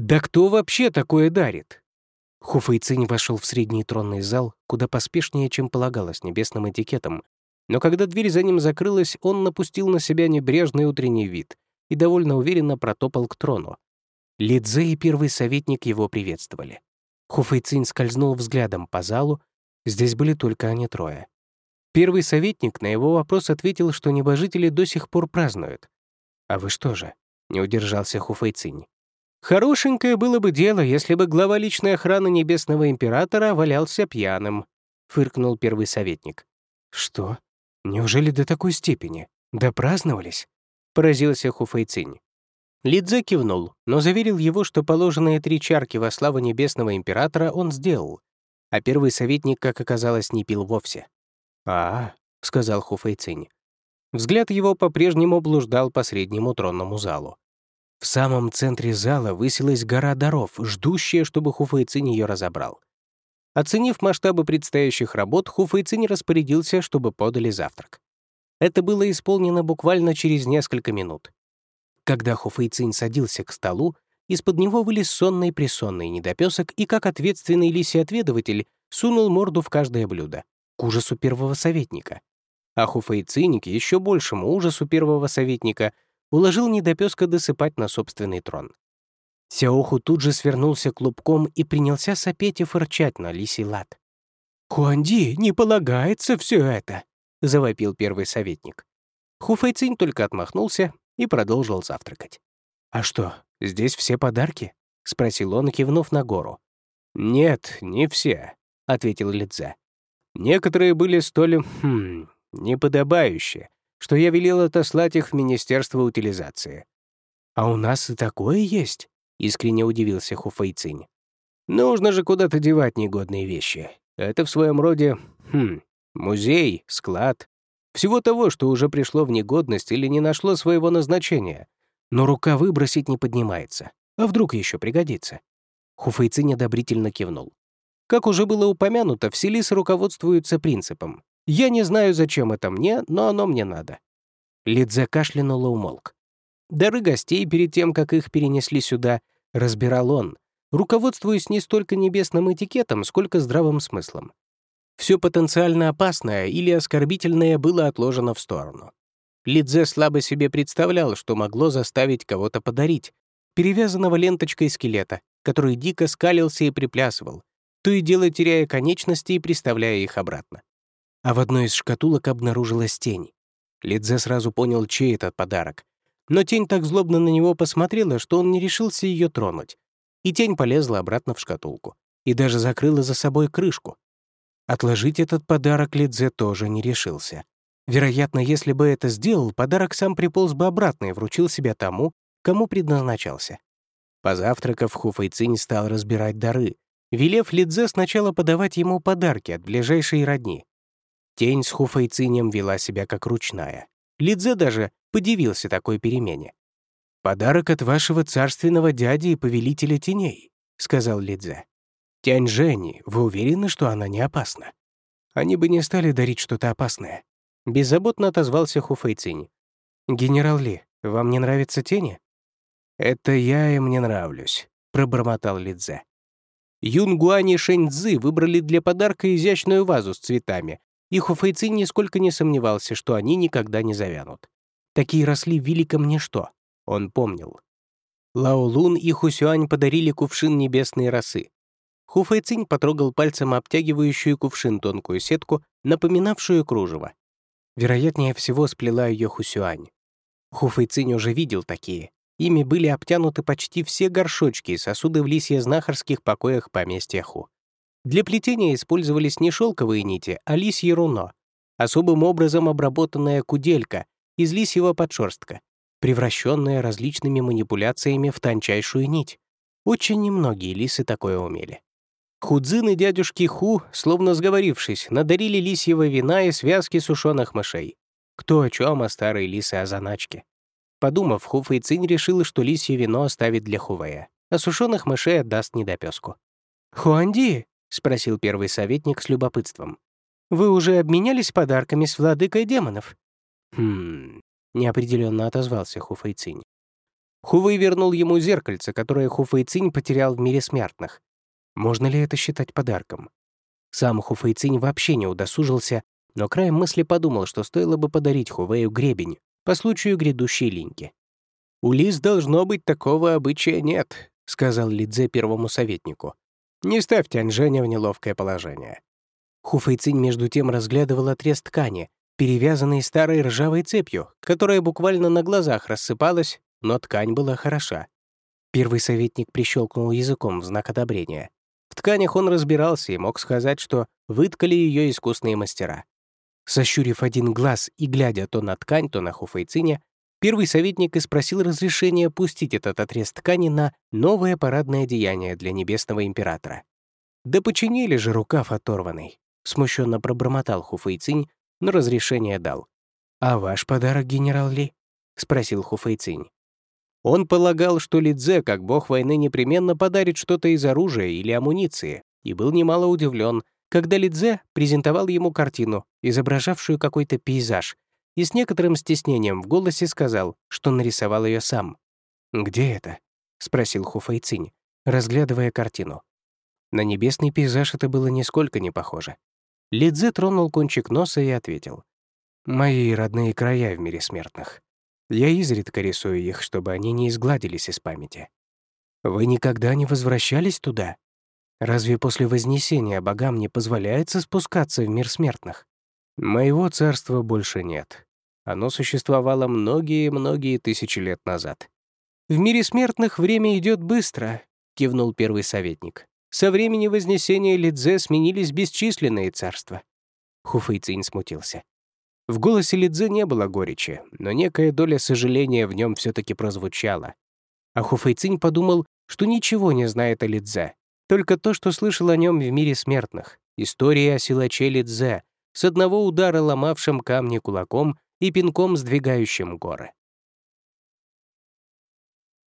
Да кто вообще такое дарит? Хуфэйцинь вошел в средний тронный зал, куда поспешнее, чем полагалось небесным этикетом, но когда дверь за ним закрылась, он напустил на себя небрежный утренний вид и довольно уверенно протопал к трону. Лидзе и первый советник его приветствовали. Хуфэйцинь скользнул взглядом по залу, здесь были только они трое. Первый советник на его вопрос ответил, что небожители до сих пор празднуют. «А вы что же?» — не удержался Хуфэйцинь. «Хорошенькое было бы дело, если бы глава личной охраны Небесного Императора валялся пьяным», — фыркнул первый советник. «Что? Неужели до такой степени? Допраздновались?» — поразился Хуфэйцинь. Лидзе кивнул, но заверил его, что положенные три чарки во славу небесного императора он сделал, а первый советник, как оказалось, не пил вовсе. «А, — сказал Хуфэйцинь. Взгляд его по-прежнему блуждал по среднему тронному залу. В самом центре зала высилась гора даров, ждущая, чтобы Хуфэйцинь ее разобрал. Оценив масштабы предстоящих работ, Хуфэйцинь распорядился, чтобы подали завтрак. Это было исполнено буквально через несколько минут. Когда Хуфэйцин садился к столу, из-под него вылез сонный-присонный недопесок и, как ответственный лисий-отведыватель, сунул морду в каждое блюдо, к ужасу первого советника. А Хуфэйциник, еще большему ужасу первого советника, уложил недопеска досыпать на собственный трон. Сяоху тут же свернулся клубком и принялся сопеть и фырчать на лисий лад. «Хуанди, не полагается все это!» — завопил первый советник. Хуфэйцинь только отмахнулся и продолжил завтракать. «А что, здесь все подарки?» — спросил он, кивнув на гору. «Нет, не все», — ответил Лидзе. «Некоторые были столь... Хм, неподобающие, что я велел отослать их в Министерство утилизации». «А у нас и такое есть?» — искренне удивился Хуфэйцинь. «Нужно же куда-то девать негодные вещи. Это в своем роде... Хм, музей, склад, всего того, что уже пришло в негодность или не нашло своего назначения. Но рука выбросить не поднимается. А вдруг еще пригодится? Хуфейцы недобрительно кивнул. Как уже было упомянуто, все лисы руководствуются принципом. «Я не знаю, зачем это мне, но оно мне надо». Лидзе кашлянул и умолк. Дары гостей перед тем, как их перенесли сюда, разбирал он, руководствуясь не столько небесным этикетом, сколько здравым смыслом. Все потенциально опасное или оскорбительное было отложено в сторону. Лидзе слабо себе представлял, что могло заставить кого-то подарить, перевязанного ленточкой скелета, который дико скалился и приплясывал, то и дело теряя конечности и приставляя их обратно. А в одной из шкатулок обнаружилась тень. Лидзе сразу понял, чей этот подарок. Но тень так злобно на него посмотрела, что он не решился ее тронуть. И тень полезла обратно в шкатулку. И даже закрыла за собой крышку, Отложить этот подарок Лидзе тоже не решился. Вероятно, если бы это сделал, подарок сам приполз бы обратно и вручил себя тому, кому предназначался. Позавтракав, Хуфайцинь стал разбирать дары, велев Лидзе сначала подавать ему подарки от ближайшей родни. Тень с Хуфайцинем вела себя как ручная. Лидзе даже подивился такой перемене. «Подарок от вашего царственного дяди и повелителя теней», — сказал Лидзе. «Тянь Жени, вы уверены, что она не опасна?» «Они бы не стали дарить что-то опасное», — беззаботно отозвался Хуфэйцинь. «Генерал Ли, вам не нравятся тени?» «Это я им не нравлюсь», — пробормотал Лидзе. Юнгуань и Шэньцзы выбрали для подарка изящную вазу с цветами, и Хуфэйцинь нисколько не сомневался, что они никогда не завянут. Такие росли в великом ничто, он помнил. Лао Лун и Хусюань подарили кувшин небесной росы. Хуфэйцинь потрогал пальцем обтягивающую кувшин тонкую сетку, напоминавшую кружево. Вероятнее всего, сплела ее Хусюань. Хуфэйцинь уже видел такие. Ими были обтянуты почти все горшочки и сосуды в лисье-знахарских покоях поместья Ху. Для плетения использовались не шелковые нити, а лисье руно, особым образом обработанная куделька из лисьего подшерстка, превращенная различными манипуляциями в тончайшую нить. Очень немногие лисы такое умели. Худзин и дядюшки Ху, словно сговорившись, надарили лисьего вина и связки сушеных мышей. Кто о чем, а старые лисы о заначке. Подумав, Ху Фэйцинь решил, что лисье вино оставит для Хувея, а сушеных мышей отдаст недопеску. «Хуанди?» — спросил первый советник с любопытством. «Вы уже обменялись подарками с владыкой демонов?» «Хм...» — неопределенно отозвался Ху Фэйцинь. Хувей вернул ему зеркальце, которое Хуфэйцинь потерял в мире смертных. Можно ли это считать подарком? Сам Хуфэйцинь вообще не удосужился, но краем мысли подумал, что стоило бы подарить Хувею гребень по случаю грядущей линьки. «У Лис должно быть такого обычая нет», — сказал Лидзе первому советнику. «Не ставьте Анженя в неловкое положение». Хуфэйцинь между тем разглядывал отрез ткани, перевязанный старой ржавой цепью, которая буквально на глазах рассыпалась, но ткань была хороша. Первый советник прищелкнул языком в знак одобрения. В тканях он разбирался и мог сказать, что выткали ее искусные мастера. Сощурив один глаз и глядя то на ткань, то на Хуфэйциня, Первый советник и спросил разрешения пустить этот отрез ткани на новое парадное деяние для небесного императора. «Да починили же рукав оторванный», — смущенно пробормотал Хуфэйцинь, но разрешение дал. «А ваш подарок, генерал Ли?» — спросил Хуфэйцинь. Он полагал, что Лидзе, как бог войны, непременно подарит что-то из оружия или амуниции, и был немало удивлен, когда Лидзе презентовал ему картину, изображавшую какой-то пейзаж, и с некоторым стеснением в голосе сказал, что нарисовал ее сам. «Где это?» — спросил Хуфайцинь, разглядывая картину. На небесный пейзаж это было нисколько не похоже. Лидзе тронул кончик носа и ответил. «Мои родные края в мире смертных. Я изредка рисую их, чтобы они не изгладились из памяти. Вы никогда не возвращались туда? Разве после Вознесения богам не позволяется спускаться в мир смертных? Моего царства больше нет. Оно существовало многие-многие тысячи лет назад. «В мире смертных время идет быстро», — кивнул первый советник. «Со времени Вознесения Лидзе сменились бесчисленные царства». Хуфэйцинь смутился. В голосе Лидзе не было горечи, но некая доля сожаления в нем все-таки прозвучала. А Хуфэйцинь подумал, что ничего не знает о Лидзе, только то, что слышал о нем в мире смертных. История о силаче Лидзе, с одного удара ломавшим камни кулаком и пинком сдвигающим горы.